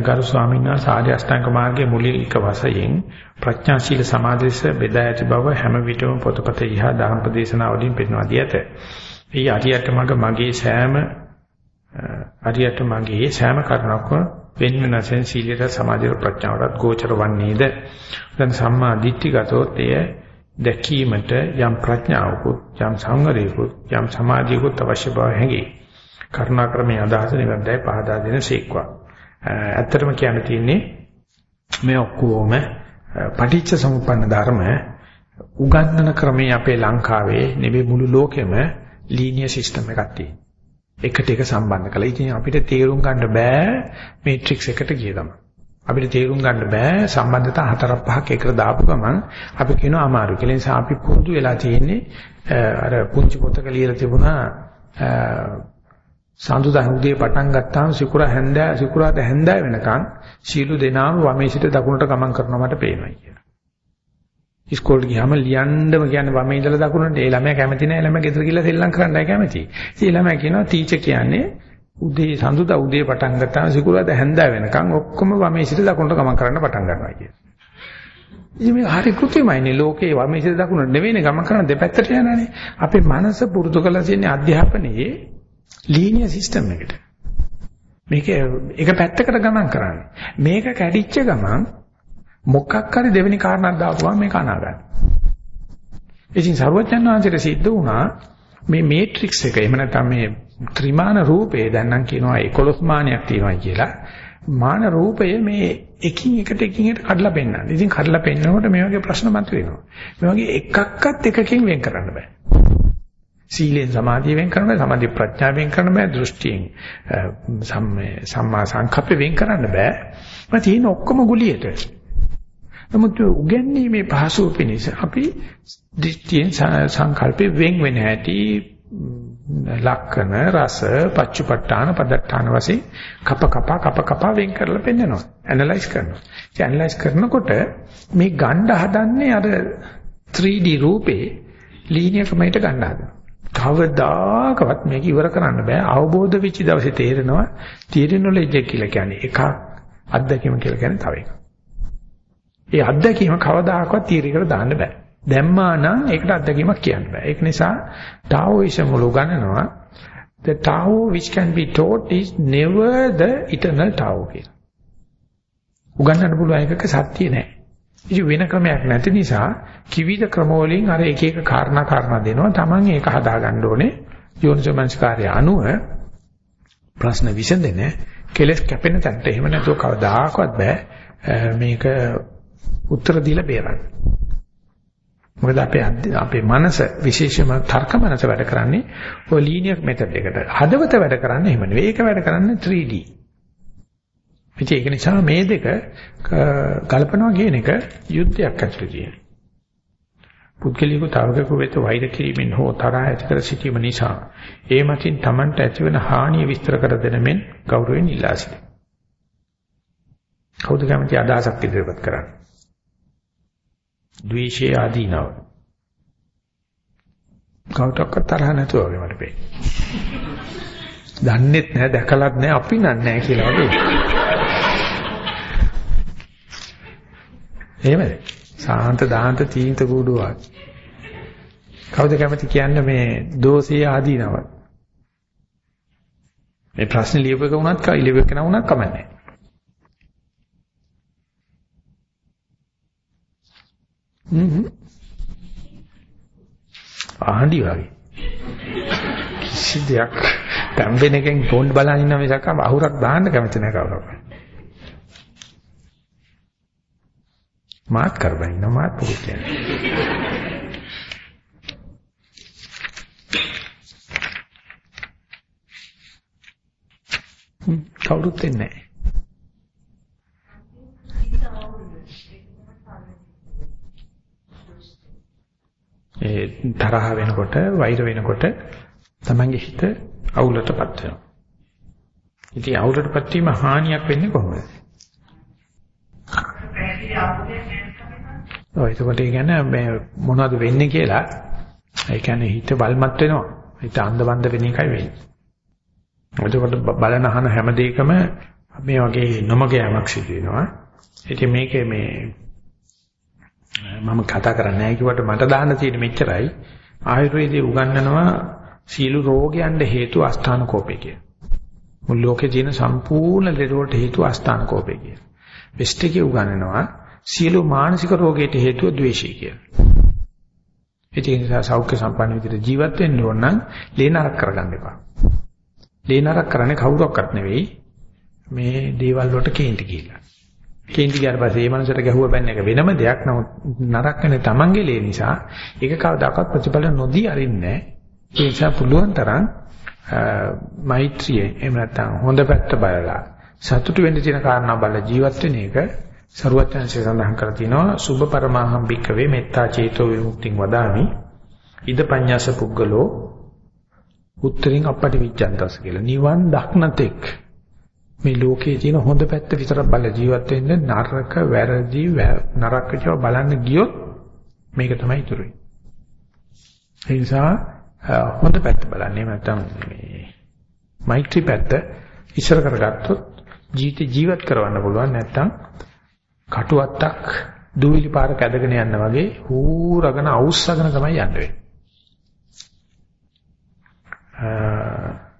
ගරු ස්වාමීන් වහන්සේ ආර්ය අෂ්ටාංග මාර්ගයේ මූලික වශයෙන් ප්‍රඥා ශීල සමාධිස බෙදා ඇති බව හැම විටම පොතපත ඉහා ධර්මපදේශනා වලින් පෙන්වා දී ඇත. ඒ අරියට මග මගේ සෑම අරියට මගේ සෑම කරුණක්ම වෙන වෙනසෙන් සීලයට සමාධියට ප්‍රඥාවට ගෝචර වන්නේද? දැන් සම්මා දිට්ඨිගතොත් එය දැකීමට යම් ප්‍රඥාවකුත් යම් සංවරයකුත් යම් සමාධියකුත් අවශ්‍ය බව හැඟේ. කරුණාක්‍රමයේ අදහස නිවැරදියි පහදා දෙන සීක්වා. ඇත්තටම කියන්න තියෙන්නේ මේ ඔක්කොම පටිච්ච සමුප්පන්න ධර්ම උගන්වන ක්‍රමයේ අපේ ලංකාවේ නෙවෙයි මුළු ලෝකෙම ලීනියර් සිස්ටම් එකක් තියෙනවා. එකට එක සම්බන්ධ කළා. ඉතින් අපිට තේරුම් ගන්න බෑ මේට්‍රික්ස් එකට ගිය ගමන්. අපිට තේරුම් ගන්න බෑ සම්බන්ධතා හතරක් පහක් එකට දාපු ගමන් අපි කියනවා අමාරු කියලා. ඒ නිසා අපි පුරුදු වෙලා තියෙන්නේ අර පුංචි පොතක ලියලා තිබුණා සඳුදා උදේ පටන් ගත්තාම සිකුරා හැන්දෑ සිකුරාට හැන්දෑ වෙනකන් සීළු දෙනාම වමේ සිට දකුණට ගමන් කරනවා මට පේනවා කියලා. ඉස්කෝලේ ගියාම ලියන්නම කියන්නේ වමේ ඉඳලා දකුණට ඒ ළමයා කැමති නැහැ ළමයා ගෙදර ගිහලා සෙල්ලම් කරන්නයි කැමති. ඉතින් ළමයා කියනවා ටීචර් කියන්නේ උදේ සඳුදා උදේ පටන් ගත්තාම සිකුරාට හැන්දෑ වෙනකන් ඔක්කොම වමේ සිට දකුණට ගමන් කරන්න පටන් ගන්නවා කියලා. ඉතින් මේ හරි කෘත්‍යමයිනේ ලෝකේ වමේ සිට දකුණට නෙවෙයිනේ ගමන් කරන දෙපැත්තට යනනේ. අපේ මනස පුරුදු කරලා තියෙන අධ්‍යාපනයේ ලීනියර් සිස්ටම් එකට. මේක එක පැත්තකට ගමන් කරන්නේ. මේක කැඩිච්ච ගමන් මොකක් හරි දෙවෙනි කාරණාවක් දාපුවම මේක අනාගන්න. ඉතින් සර්වඥාන් වහන්සේට සිද්ධ වුණා මේ මේට්‍රික්ස් එක එහෙම නැත්නම් මේ ත්‍රිමාන රූපේ දැන් නම් කියනවා 11 මානයක් තියෙනවා කියලා. මාන රූපය මේ එකින් එකට එකින් එකට කඩලා පෙන්නන්නේ. ඉතින් කඩලා පෙන්නනකොට මේ වගේ ප්‍රශ්න මතුවෙනවා. මේ වගේ එකක්වත් එකකින් වෙන් කරන්න බෑ. සීලෙන් සමාධිය වෙන් කරන්න බෑ සමාධි ප්‍රඥාවෙන් කරන්න බෑ දෘෂ්ටියෙන් සම්මා සංකප්ප වෙන් කරන්න බෑ. මම තියෙන ඔක්කොම ගුලියට. නමුත් උගන්වීමේ පහසුව පිණිස අපි දෘෂ්ටියෙන් සංකල්පේ වෙන් වෙන හැටි ලක්කන රස පච්චුපට්ඨාන පදට්ඨාන වශයෙන් කප කප කප කප වෙන් කරලා පෙන්නනවා. ඇනලයිස් කරනවා. ඒ ඇනලයිස් කරනකොට මේ ගණ්ඩ හදන්නේ අර 3D රූපේ ලීනියර් ක්‍රමයට ගන්න හදනවා. කවදාකවත් මේක ඉවර කරන්න බෑ. අවබෝධ වෙච්ච දවසේ තේරෙනවා තියරි නොලෙජ් එක කියලා කියන්නේ එකක් අත්දැකීම කියලා කියන්නේ තව එකක්. ඒ අත්දැකීම කවදාකවත් තියරිකට දාන්න බෑ. දැම්මා නම් ඒකට අත්දැකීමක් කියන්න බෑ. ඒක නිසා ටාઓයිසම් වල උගන්වනවා the tao which can be taught is never the eternal tao කියලා. උගන්වන්න පුළුවන් එකක සත්‍ය නෑ. ඉතින් වෙන ක්‍රමයක් නැති නිසා කිවිද ක්‍රමවලින් අර එක එක කාරණා කාරණා දෙනවා. Taman ඒක හදාගන්න ඕනේ. යෝනිසෝමනස්කාරය අනුව ප්‍රශ්න විසඳෙන කෙලස් කැපෙන තැනට එහෙම නැතුව කවදාකවත් බෑ මේක උත්තර දීලා බේරන්න. මොකද අපේ අපේ මනස විශේෂම තර්ක මනස වැඩ කරන්නේ ඔය ලීනියර් මෙතඩ් එකට. හදවත වැඩ කරන්නේ එහෙම නෙවෙයි. ඒක වැඩ කරන්නේ 3D. ඉතින් ඒක නිසා මේ දෙක ගලපනවා කියන එක යුද්ධයක් ඇතුළේ තියෙන. පුද්ගලික තවකෙකු වෙත වෛර කිරීමෙන් හෝ තරහ ඇති කර සිටීම නිසා ඒ මතින් Tamanට ඇතිවන හානිය විස්තර කර දෙන මෙන් ගෞරවයෙන් ඉල්ලා සිටිනවා. කවුද කැමති අදහසක් ඉදිරිපත් කරන්නේ? ද්වේෂයේ ආදීනව. කවුටක් තරහ නැතුව වගේ මට පේන්නේ. දන්නේත් නැහැ දැකලත් නැහැ අපි නන්නේ කියලා වගේ. එහෙමද? සාන්ත දාන්ත තීන්ත කූඩුවක්. කවුද කැමති කියන්නේ මේ දෝෂී ආදීනව? මේ ප්‍රශ්නේ ලියපෙක වුණත් කයි ලියපෙක නුණත් කමන්නේ. හ්ම් ආහඬි වගේ. කිසි දෙයක් තම්බෙන එකෙන් ෆෝන් බලන් ඉන්න මිසක් අහුරක් දාන්න කැමති නැහැ කවුරක්වත්. මාත් කරබනින්න මාත් පුරුත් කවුරුත් වෙන්නේ නැහැ. ඒ තරහ වෙනකොට වෛර වෙනකොට තමන්ගේ හිත අවුලටපත් වෙනවා. ඉතින් අවුලටපත් වීම හානියක් වෙන්නේ කොහොමද? ඔය එතකොට ඒ කියන්නේ මේ මොනවද වෙන්නේ කියලා ඒ කියන්නේ හිත වල්මත් වෙනවා. හිත අන්ධබන්ද වෙන එකයි වෙන්නේ. එතකොට බලන අහන හැම දෙයකම මේ වගේ නොමග යamak සිදු වෙනවා. ඉතින් මේකේ මේ මම කතා කරන්නේ නැහැ කිව්වට මට දාන්න තියෙන මෙච්චරයි. ආයුර්වේදයේ උගන්වනවා සීළු රෝගයන්ට හේතු අස්ථාන කෝපය කියන. මුළු ලෝකේ තියෙන සම්පූර්ණ ලෙඩ වලට හේතු අස්ථාන කෝපය කියන. වෙස්ට් එකේ උගන්වනවා සීළු මානසික රෝගයට හේතුව ද්වේෂය කියලා. ඒ නිසා සෞඛ්‍ය සම්පන්න විදිහට ජීවත් වෙන්න ඕන නම් ලේනරක් කරගන්න එපා. ලේනරක් කරන්නේ කවුරක්වත් නෙවෙයි මේ දේවල් වලට කේන්ති කියලා. කේන්ති ගියාට පස්සේ මේ මනසට ගැහුව බැන්න එක වෙනම දෙයක්. නමුත් නරක වෙන තමන්ගේ ලේ නිසා ඒක කවදාකවත් ප්‍රතිඵල නොදී අරින්නේ ඒ නිසා පුළුවන් තරම් මෛත්‍රිය එහෙම නැත්නම් හොඳ පැත්ත බලලා සතුටු වෙන්න තියෙන කාරණා බලලා ජීවත් වෙන එක සරුවත්යන්සේ සඳහන් කර තිනවා සුභ පරමාහම් භික්කවේ මෙත්තා චේතෝ විමුක්තිං වදාමි. ඉද පඤ්ඤාස පුද්ගලෝ උත්තරින් අපටි විචන්තස් කියලා. නිවන් දක්නතෙක්. මේ ලෝකයේ තියෙන හොඳ පැත්ත විතරක් බල ජීවත් වෙන්න නරක වැරදි නරක ඒවා බලන්න ගියොත් මේක තමයි ඉතුරු වෙන්නේ. ඒ නිසා හොඳ පැත්ත බලන්නේ. නැත්නම් මේ මෛත්‍රී පැත්ත ඉස්සර කරගත්තොත් ජීවිත ජීවත් කරවන්න පුළුවන්. නැත්නම් කටුවත්තක් දූවිලි පාරක ඇදගෙන යන්න වගේ හූරගෙන අවුස්සගෙන තමයි යන්න වෙන්නේ.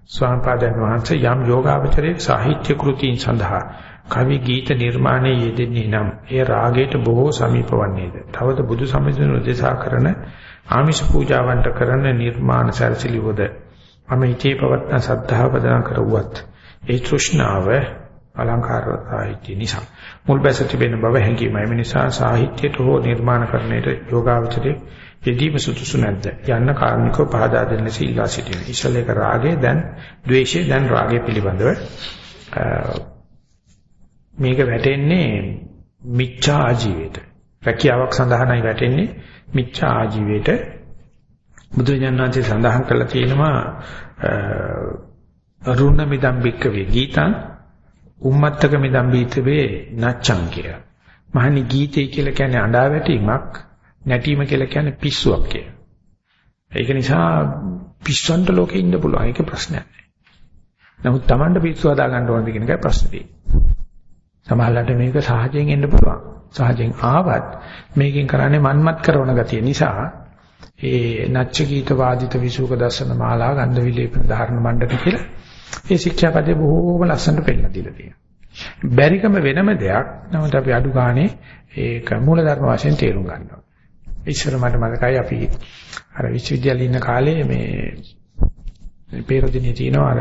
ස්වාමීන් වහන්සේ යම් යෝගාවචරයේ සාහිත්‍ය කෘතීන් සඳහා කවි ගීත නිර්මාණයේ යෙදෙන්නේ නම් ඒ රාගයට බොහෝ සමීප වන්නේද. තවද බුදු සමිඳුන උදෙසා කරන ආමිෂ පූජාවන්ට කරන නිර්මාණ සැරසිලිවද අමිතේ පවත්න සද්ධාව පදනම් කරුවත් ඒ තෘෂ්ණාව අලංකාර සාහිත්‍ය නිසා මුල් බැස තිබෙන බව හැඟීමයි. මේ නිසා සාහිත්‍යයට හෝ නිර්මාණ කරන්නට යෝගාවචරයේ යෙදීම සුදුසු නැද්ද? යන්න කාරණිකව පහදා දෙන්න සීලා සිටින. ඉස්සල එක රාගය දැන් ද්වේෂය දැන් රාගය පිළිබඳව මේක වැටෙන්නේ මිච්ඡා ආජීවයට. රැකියාවක් සඳහායි වැටෙන්නේ මිච්ඡා ආජීවයට. බුදුජානනාංශය සඳහන් කළා තියෙනවා අරුණ මිදම් බික්කවේ ගීතං උම්මත්තක මිදම් බීතවේ නච්චං කියලා. මහනි ගීතය කියලා කියන්නේ අඬා වැටීමක් නැටීම කියලා කියන්නේ පිස්සුවක් කියලා. ඒක නිසා පිස්සන්ට ලෝකේ ඉන්න පුළුවන්. ඒක ප්‍රශ්නයක් නෑ. නමුත් Tamanට පිස්සු හදා ගන්න ඕනද කියන එකයි ප්‍රශ්නේ තියෙන්නේ. සමහරවිට මේක සහජයෙන් එන්න පුළුවන්. සහජයෙන් ආවත් මේකෙන් කරන්නේ මන්මත් කරන ගතිය නිසා ඒ නච්ච ගීත වාදිත විසුක දර්ශන මාලා ගන්ධ විලේපන ධාරණ මණ්ඩප කියලා ඒ ශික්ෂාපදේ බොහෝම ලස්සනට පෙන්නලා දීලා තියෙනවා. බැරිකම වෙනම දෙයක්. නමුත් අපි අඩු ගානේ ඒක මූල ධර්ම වශයෙන් තේරුම් ගන්නවා. ඉස්සර මට මතකයි අපි අර විශ්වවිද්‍යාලේ ඉන්න කාලේ මේ පෙරදිනේ තියෙනවා අර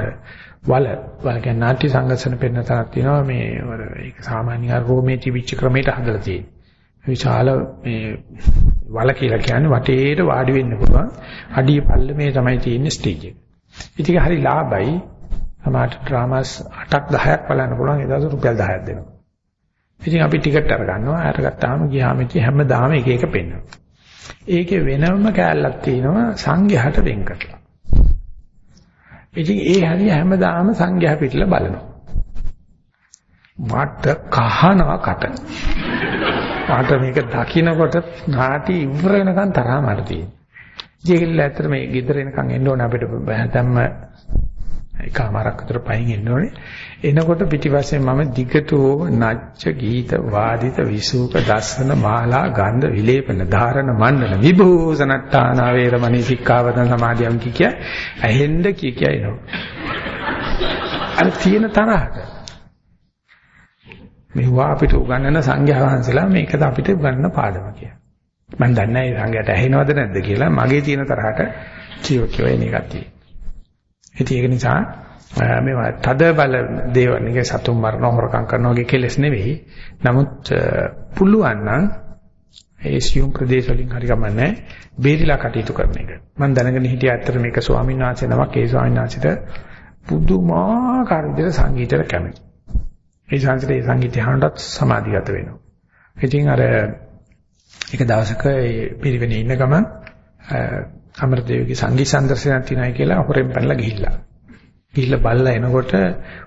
වල වල කියන්නේ නාට්‍ය සංගසන පෙන්න තරක් තියෙනවා මේ අර ඒක සාමාන්‍ය රෝමේ තිබිච්ච ක්‍රමයට හදලා තියෙන්නේ. විශාල මේ වල කියලා කියන්නේ වටේට වාඩි වෙන්න පුළුවන්. අඩිය පල්ලමේ තමයි තියෙන්නේ ස්ටේජ් එක. ඉතින් හරි ලාභයි. සමහර ඩ්‍රාමාස් 8ක් 10ක් බලන්න පුළුවන්. ඒ දවස් රුපියල් 10ක් දෙනවා. ඉතින් අපි ටිකට් අරගන්නවා. අරගත්තාම ගියාම ඉතින් හැමදාම එක එක පෙන්වනවා. ඒකේ වෙනම කෑල්ලක් තියෙනවා සංඝයාට වෙන් කරලා. ඉතින් ඒ හරිය හැමදාම සංඝයා පිටලා බලනවා. මට කහනවා කට. මට මේක දකින්නකොට නාටි ඉවර වෙනකන් තරහ මට තියෙනවා. ජීවිතේ ඇත්තට මේ ගෙදර එනකන් එන්න ඕනේ අපිට දැම්ම එකමාරක් විතර පයින් එන්න ඕනේ. එනකොට පිටිපස්සේ මම දිගටම නච්ච ගීත වාදිත විසූක දස්සන මාලා ගන්ධ විලේපන ධාරණ මණ්ඩන විභූෂණට්ටාන වේරමණී සික්ඛාවදන සමාධියම් කිය ඇහෙන්න කිය කිය එනවා. අර තියෙන තරහට මෙවුවා අපිට උගන්වන සංඝයා වහන්සේලා මේකද අපිට උගන්වන පාඩම කියලා. මම දන්නේ නැහැ සංඝයාට ඇහෙනවද නැද්ද කියලා මගේ තියෙන තරහට කියව කියව එන එකක් තියෙනවා. ඉතින් ඒක නිසා මේවා තද බල දේවල් නික සතුන් මරන හොරකම් කරන වගේ කෙලස් නෙවෙයි. නමුත් පුළුවන් නම් ඒ සියුම් ප්‍රදේශ වලින් හරි ගමන්නේ බේරිලා කටයුතු කරන එක. මම දැනගෙන හිටියා ඇත්තට මේක ස්වාමීන් වහන්සේ නමක් ඒ ස්වාමීන් වහන්සේට පුදුමාකාර විදිහට සංගීතයට කැමති. ඒ සංගීතයේ ඒ සංගීතය අහනටත් සමාධිගත වෙනවා. ඉතින් අර එක දවසක ඒ පිරිවෙනේ ඉන්න ගමන් අමරදේවගේ සංගීත සම්දර්ශනයක් තියෙනයි කියලා හොරෙන් පැනලා ගිහිල්ලා. ගිහිල්ලා බල්ලා එනකොට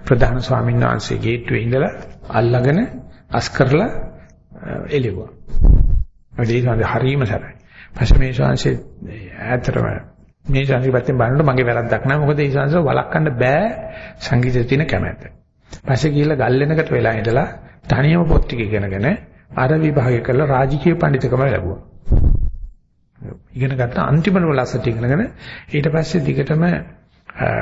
ප්‍රධාන ස්වාමීන් වහන්සේ ගේට්ටුවේ ඉඳලා අල්ලගෙන අස් කරලා එළෙව්වා. වැඩි සාන්ද හරීම සරයි. පස්සේ මේ ශාංශේ ඈතරම මේ ශාංශේ පැත්තෙන් බලනකොට මගේ වැරද්දක් නෑ. මොකද ඒ ශාංශව වළක්වන්න බෑ සංගීතයේ තියෙන කැමැත්ත. පස්සේ ගිහිල්ලා ගල්ලෙනකට වෙලා ඉඳලා තනියම පොත් ටික ඉගෙනගෙන අර විභාගය කරලා රාජකීය පඬිතුකම ලැබුවා. ඉගෙන ගත්ත අන්තිමම ලස්සට ඉගෙනගෙන ඊට පස්සේ දිගටම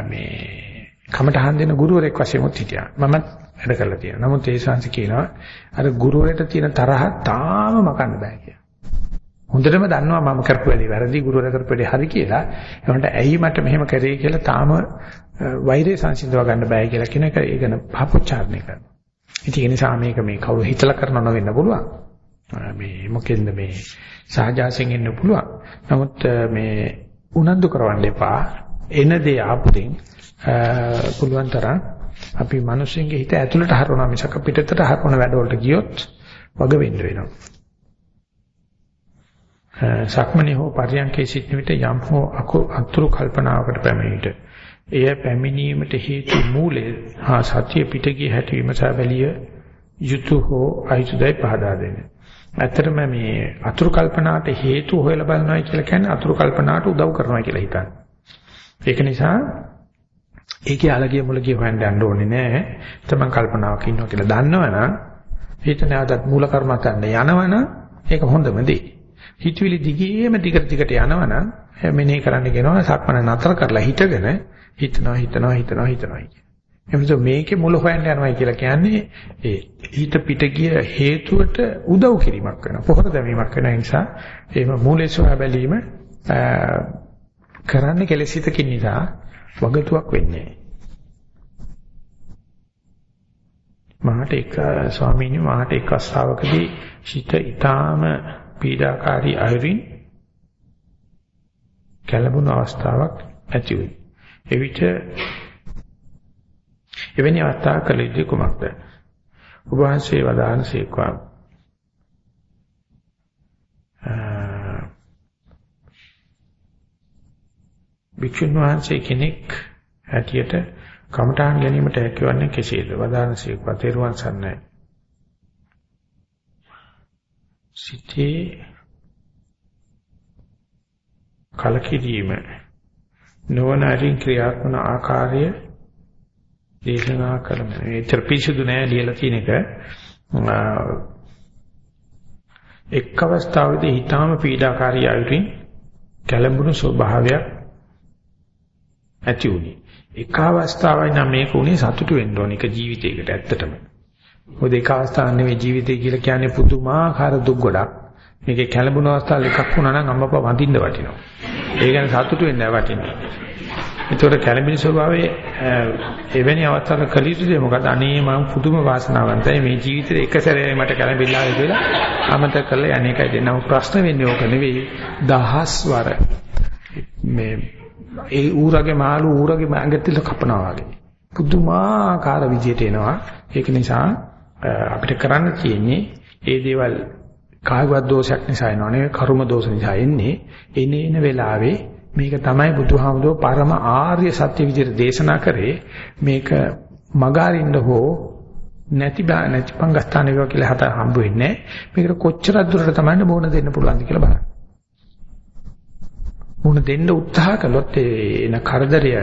මේ කමටහන් දෙන ගුරුවරයෙක් වශයෙන් උත් හිටියා. මම වැඩ කරලා තියෙනවා. නමුත් ඒ ශාන්ති කියනවා අර ගුරුවරට තියෙන තරහ තාම මකන්න බෑ කියලා. හොඳටම දන්නවා මම කරපු වැඩේ වැරදි ගුරුවර කරපු වැඩේ හරි කියලා. ඒකට ඇයි මට මෙහෙම කරේ කියලා තාම වෛරය සංසිඳව ගන්න බෑ කියලා කියන එක ඒකන පාපොච්චාරණය කරනවා. ඉතින් ඒ නිසා මේක මේ කවුරු හිතලා කරනව නොවෙන්න පුළුවන්. මේ මොකෙන්ද මේ සහජාසයෙන් එන්න පුළුවන්. නමුත් මේ උනන්දු කරවන්න එපා. එන දේ ආපුදින් පුළුවන් තරම් අපි මිනිස්සුන්ගේ හිත ඇතුළට හරවනවා මිසක පිටතට හරවන වැඩවලට ගියොත් වග වෙන්න වෙනවා. සක්මණේ හෝ පරියන්කේ සිටින විට යම් හෝ අතුරු කල්පනාවකට පැමිණිට එය පැමිණීමට හේතු මූලය හා සතිය පිටගිය හැටිවීම සහ බැලිය යුතු හෝ අයිතුදයි පහදා දෙන්න. ඇත්තටම මේ අතුරු කල්පනාට හේතු හොයලා බලනවා කියලා කියන්නේ අතුරු කල්පනාට උදව් කරනවා කියලා හිතන්න. ඒක නිසා ඒකේ අලගිය මුලගිය හොයන්න යන්න ඕනේ නෑ. තමන් කල්පනාවක් ඉන්නවා කියලා දන්නවනම් හිත නැවතත් මූල කර්මතන්න යනවනම් ඒක හොඳම දේ. හිතවිලි දිගේම දිගට දිගට යනවනම් මෙනේ කරන්න කියනවා සක්මන නතර කරලා හිතගෙන හිතනවා හිතනවා හිතනවා හිතනවා කියන්නේ. මේකේ මුල හොයන්න යනවා කියලා කියන්නේ ඒ හිත පිට ගිය හේතුවට උදව් කිරීමක් වෙනවා. පොහොර දැමීමක් වෙන නිසා එහෙම මූලයේ සොයා බැලීම කරන්නේ කෙලෙසිතකින් නිසා වගතුවක් වෙන්නේ මහට එක ස්වාමීන් වහන්සේ මහට එක් අවස්ථාවකදී හිත ඊටාම පීඩාකාරී අයුරින් කලබුණු අවස්ථාවක් ඇති වුණා. එවිට එවැනි අවස්ථාවක ලෙඩි කුමක්ද? ඔබ වහන්සේ වදාන සීක්වා භික්ෂුන් වහන්සේ කෙනෙක් හැටියට කමඨාන් ගැනීමට හැකියවන්නේ කෙසේද? වදාන සීක්වා තේරුවන් සන්නයි. සිතේ කලකිරීම නොවන අරින් ක්‍රියාත්මන ආකාරය දේශනා කරන මේ ත්‍රිපිසුදු නෑ ලියලා තියෙන එක එක් අවස්ථාවකදී හිතාම පීඩාකාරී අයුරින් කැළඹුණු ස්වභාවයක් ඇති වුණේ. එක අවස්ථාවයි නම් මේක උනේ සතුටු වෙන්න ඕන එක ජීවිතයකට ඇත්තටම. මොකද එක අවස්ථාවක් නෙවෙයි ජීවිතය කියලා කියන්නේ පුදුමාකාර දුක් ගොඩක්. මේකේ කැළඹුණු අවස්ථාවල් එකක් වුණා නම් අම්මපා වඳින්න වටිනවා. ඒ ගැන සතුටු වෙන්න වටිනවා. ඒතකොට කැළඹෙන ස්වභාවයේ එවැනි අවස්ථාවක කළ යුතුද මොකද අනේ මම පුදුම වාසනාවන්තයි. මේ ජීවිතේ එක සැරේ මට කැළඹිලා කියලා අමතක කරලා යන්නේකයි දෙන්නව ප්‍රශ්න වෙන්නේ ඕක නෙවෙයි. දහස් වර මේ ඒ ඌරගේ මාළු ඌරගේ ඇඟටිල කපනවා වගේ. පුදුමාකාර විදියට එනවා. ඒක නිසා අපිට කරන්න තියෙන්නේ ඒ දේවල් කායවත් දෝෂයක් නිසා එනව නෙවෙයි කර්ම දෝෂ නිසා එන්නේ. එනේ එන වෙලාවේ මේක තමයි බුදුහාමුදුරුවෝ පරම ආර්ය සත්‍ය විදිහට දේශනා කරේ. මේක මගාරින්න හෝ නැති නැති පංගස්ථාන වේවා කියලා හත හම්බ වෙන්නේ මේකට කොච්චර දුරට තමයි මොන දෙන්න පුළුවන්ද කියලා බලන්න. මොන දෙන්න උත්සාහ කළොත් එන කරදරය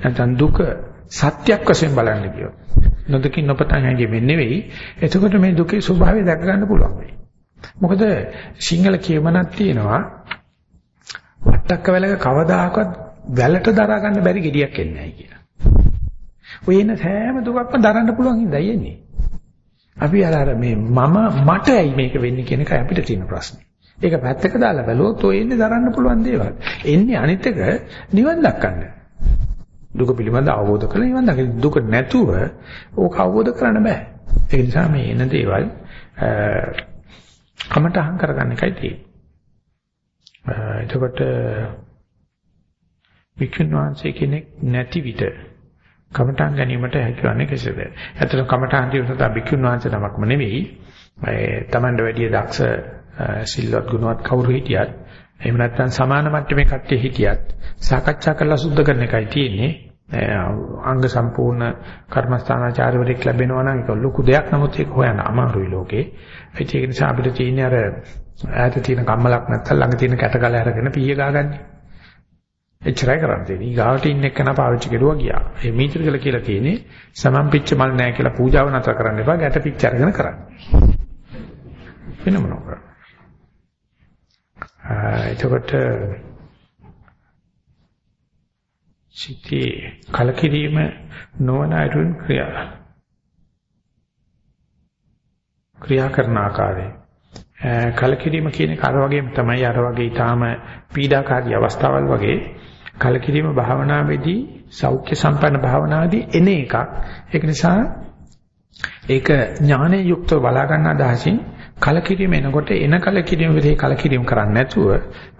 නැත්නම් දුක සත්‍යක් වශයෙන් බලන්න කියොත් නොදකින් නොපතන් හැංගෙන්නේ නෙවෙයි. එතකොට මේ දුකේ ස්වභාවය දැක ගන්න පුළුවන් වෙයි. මොකද සිංහල කියමනක් තියෙනවා. වට්ටක්ක වැලක කවදාකවත් වැලට දරා ගන්න බැරි gediyak එන්නේ නැහැ කියලා. ඔය එන සෑම දුකක්ම දරන්න පුළුවන් හින්දායි එන්නේ. අපි අර අර මේ මම මට ඇයි මේක වෙන්නේ කියන එකයි අපිට තියෙන ප්‍රශ්නේ. ඒක පැත්තක දාලා බැලුවොත් ඔය එන්නේ දරන්න පුළුවන් දේවල්. එන්නේ අනිත් එක නිවන් දක්කන්න. දුක පිළිබඳ අවබෝධ කරලා නිවන් දකින්න දුක නැතුව ඕක අවබෝධ කරන්න බෑ. ඒ නිසා මේ එන දේවල් කමටහන් කරගන්න එකයි තියෙන්නේ. එතකොට වික්ෂුන් වහන්සේ කෙනෙක් නැති විට කමටහන් ගැනීමට හැකියන්නේ කෙසේද? ඇත්තටම කමටහන් දිනසත වික්ෂුන් වහන්සේ නමක්ම නෙවෙයි. ඒ Tamand වැඩි දක්ෂ සිල්වත් ගුණවත් කවුරු හිටියත් එහෙම නැත්නම් සමාන මට්ටමේ කට්ටිය හිටියත් සාකච්ඡා කරලා සුද්ධ කරන එකයි තියෙන්නේ. අංග සම්පූර්ණ කර්මස්ථානාචාර්යවරයෙක් ලැබෙනවා නම් ඒක ලොකු දෙයක්. නමුත් ඒක හොයන්න අමාරුයි ලෝකේ. ඒක නිසා අපිට තියෙන්නේ අර ඈත තියෙන කම්මලක් නැත්තම් ළඟ තියෙන කැටකල අරගෙන පීය ගහගන්නේ. එච්චරයි කරන්න තියෙන්නේ. ඊගාවට ඉන්න එක්කන පාවිච්චි කරුවා ගියා. මේ මීටර කියලා කියලා තියෙන්නේ සමම් පිච්ච මල් නැහැ කියලා පූජාව නතර කරන්න එපා. ගැට පිච්ච අරගෙන කරන්න. වෙන මොනවා කරන්නේ? එතකොට සිටී කලකිරීම නොවන අයුරින් ක්‍රියා ක්‍රියා කරන ආකාරය කලකිරීම කියන කර වගේම තමයි අර වගේ ඊටාම පීඩාකාරී අවස්ථාවල් වගේ කලකිරීම භාවනාවේදී සෞඛ්‍ය සම්පන්න භාවනාවේදී එන එකක්. ඒක නිසා ඒක ඥානයේ යුක්තව බලා ගන්න අදහසින් කලකිරීම එනකොට එන කලකිරීම විදිහේ කලකිරීම කරන්නේ නැතුව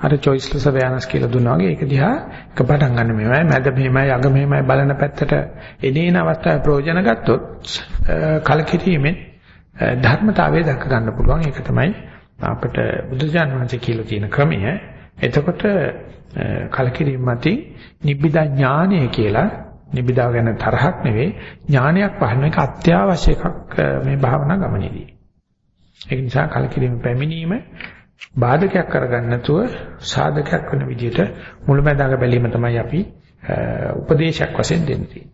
අර choiceless awareness කියලා දුන්නා වගේ ඒක දිහා එක පටන් ගන්න මෙහෙමයි මැද මෙහෙමයි අග මෙහෙමයි බලන පැත්තට එනේන අවස්ථාවේ ප්‍රයෝජන ගත්තොත් කලකිරීමෙන් ධර්මතාවය දක්ව ගන්න පුළුවන්. ඒක තමයි අපිට බුදුජාන විශ්ේ කියලා තියෙන ක්‍රමය. එතකොට කලකිරීම මතින් නිබ්බිදා ඥානය කියලා නිබ්බිදාව ගැන තරහක් නෙවෙයි ඥානයක් පහළ එක අත්‍යවශ්‍ය එකක් මේ භාවනා ගමනේදී. ඒක නිසා කලකිරීම පැමිණීම බාධකයක් කරගන්න නැතුව සාධකයක් වෙන විදිහට මුලැමැදාක බැලීම තමයි අපි උපදේශයක් වශයෙන් දෙන්නේ.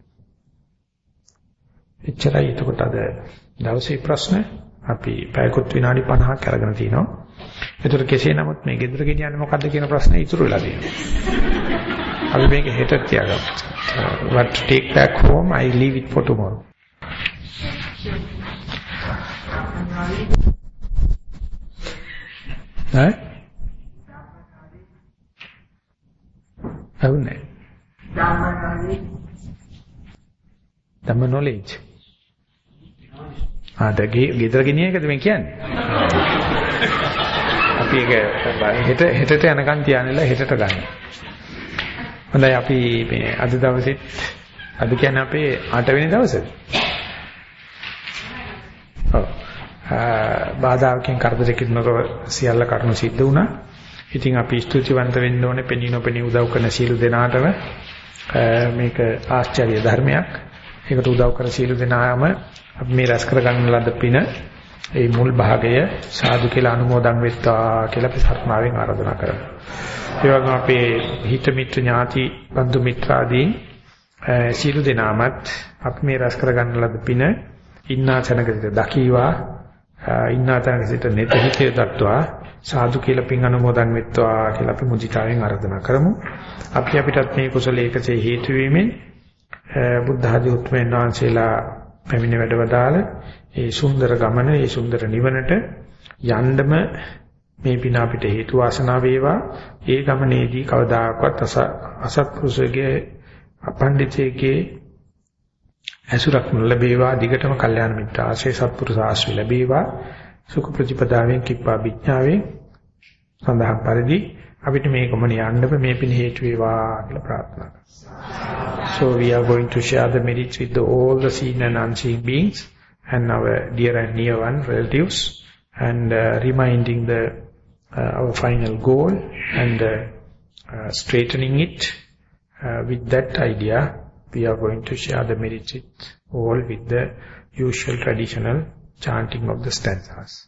එච්චරයි. එතකොට අද දවසේ ප්‍රශ්න. අපි පැයකොත් විනාඩි 50ක් අරගෙන තිනවා. ඒතර කෙසේ නමුත් මේ ගෙදර ගෙනියන්නේ මොකද්ද කියන ප්‍රශ්නේ ඉතුරු වෙලා තියෙනවා. අපි මේක හෙට තියාගමු. what to take back home I leave it for tomorrow. ඈ? අවුනේ. ධම්ම knowledge. ආ දගේ ගෙදර ගෙනිය එකද මේ කියන්නේ? අපි ඒක හෙට හෙටට යනකන් තියානෙලා හෙටට ගන්න. හොඳයි අපි මේ අද දවසෙත් අද කියන්නේ අපේ 8 වෙනි දවසේ. ඔව්. බාධාකින් කරදරකින් නොකව සියල්ල කරුණු සිද්ධ වුණා. ඉතින් අපි ස්තුතිවන්ත වෙන්න ඕනේ පෙනී නොපෙනී උදව් කරන සියලු දෙනාටම මේක ආශ්චර්ය ධර්මයක්. ඒකට උදව් කර සියලු දෙනාම අපි මේ රැස් කරගන්න ලද පින ඒ මුල් භාගය සාදු කියලා අනුමෝදන් වෙත්තා කියලා අපි සර්මාවෙන් ආරාධනා කරමු. ඒ වගේම අපේ හිත මිත්‍ර ඥාති බන්දු මිත්‍රාදීන් සියලු දෙනාමත් අපි මේ රැස් කරගන්න ලද පින ඉන්නා තැනකදී දකීවා ඉන්නා තැනක සිට නෙත හිතේ දත්වා සාදු කියලා පින් අනුමෝදන් වෙත්වා කියලා අපි මුදිතාවෙන් ආරාධනා කරමු. අපි අපිටත් මේ කුසල ඒකසේ හේතු වීමෙන් බුද්ධ ආදී උත්මයන් වහන්සේලා පැමිණ වැඩවදාල ඒ සුන්දර ගමන, ඒ සුන්දර නිවනට යන්නම මේ පින අපිට හේතු වාසනා වේවා. ඒ ගමනේදී කවදාකවත් අසත්පුරුෂගේ අපණ්ඩිතයේ ඇසුරක් ලැබේවා දිගටම කල්යාණ මිත්‍ර ආශ්‍රය සත්පුරුෂ ආශ්‍රය ලැබේවා සුඛ ප්‍රතිපදාවෙන් කිප්පා විඥාවෙන් සඳහන් පරිදි අපිට මේ ගමන යන්න මේ පින හේතු වේවා කියලා ප්‍රාර්ථනා කරනවා. So we are going to share the merits with the, all the seen and unseen beings and our dear and near one relatives and uh, reminding the uh, our final goal and uh, uh, straightening it uh, with that idea we are going to share the merits all with the usual traditional chanting of the stanzas.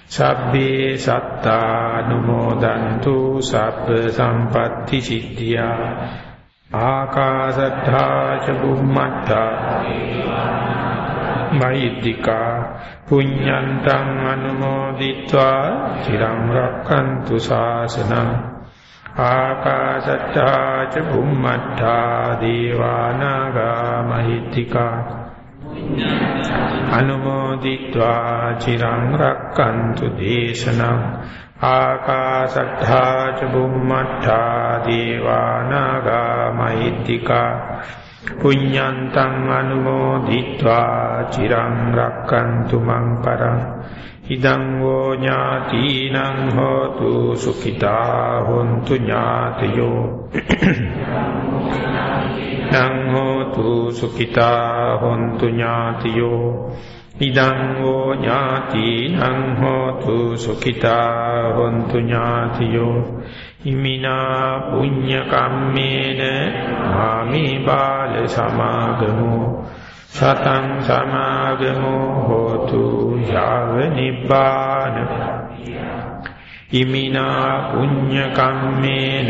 සබ්බේ සත්තානුමෝදන්තු සබ්බ සම්පත්ති සිද්ධියා ආකාශත්තා ච බුම්මත්තා මෛද්దికා පුඤ්ඤන්තං අනුමෝදිत्वा চিරං රක්칸තු ශාසනං ආකාශත්තා ච බුම්මත්තා දේවානාගා මහිත්‍තිකා අනුමෝදිत्वा චිරං රක්칸තු දේශනං ආකාශට්ඨා ච බුම්මට්ඨා දේවානාගා මහිත්‍තිකා පුඤ්ඤන්තං අනුමෝදිत्वा චිරං රක්칸තු මං පරං ඉදං වෝ ඥාතිනං හෝතු සුඛිතා හොන්තු ඥාතයෝ ඉදං හෝතු සුඛිතා හොන්තු ඥාතයෝ ඉදං වෝ ඥාතිනං හෝතු සුඛිතා හොන්තු ඥාතයෝ ඉමිනා පුඤ්ඤ කම්මේන ආමි බාල සමාගමෝ සතං සමාගමෝ හෝතු යාව නිබ්බාන. ඉමිනා පුඤ්ඤ කම්මේන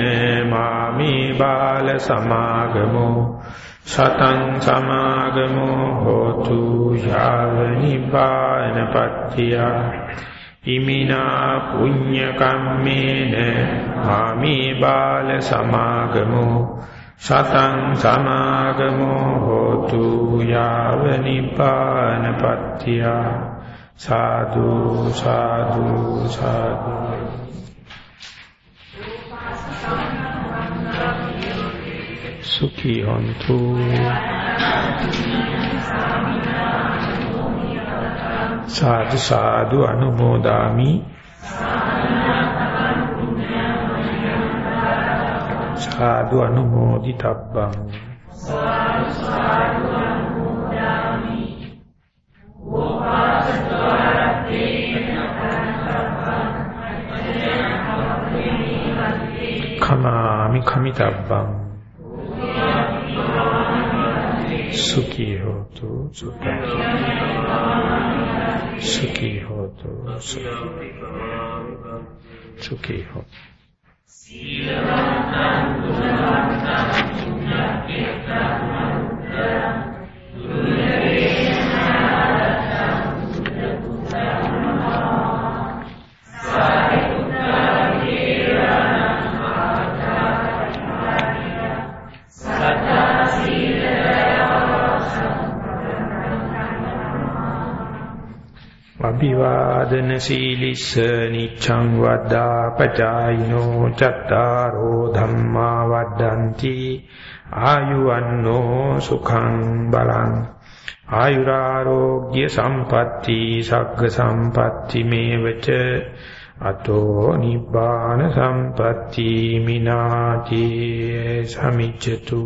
මාමි බාල සමාගමෝ. සතං සමාගමෝ හෝතු යාව නිබ්බාන පත්‍තිය. ඉමිනා පුඤ්ඤ කම්මේන මාමි බාල සමාගමෝ. සතං සමාගමෝ හෝතු යාව නිපානපත්තිය සාදු සාදු සාදු සුඛී හොන්තු සාදු සාදු අනුමෝදාමි සාදු අනුමෝදිතබ්බං සාදු සාදු කමාමි කමිතබ්බං සුඛී හෝතු සුඛී සුඛී හෝතු සුඛී හෝතු සීලවන්තං ගුණවන්තං පුඤ්ඤකේතං අභිවාදන සීලිස්ස නිච්ඡං වද්දා පචායිනෝ චත්තාරෝ ධම්මා වද්දන්ති. ආයුවන්නෝ සුඛං බලං. ආයුරාෝග්‍ය සම්පatti සග්ග සම්පatti මේවච. අතෝ නිබ්බාන සම්පatti මිනාති සමිච්ඡතු.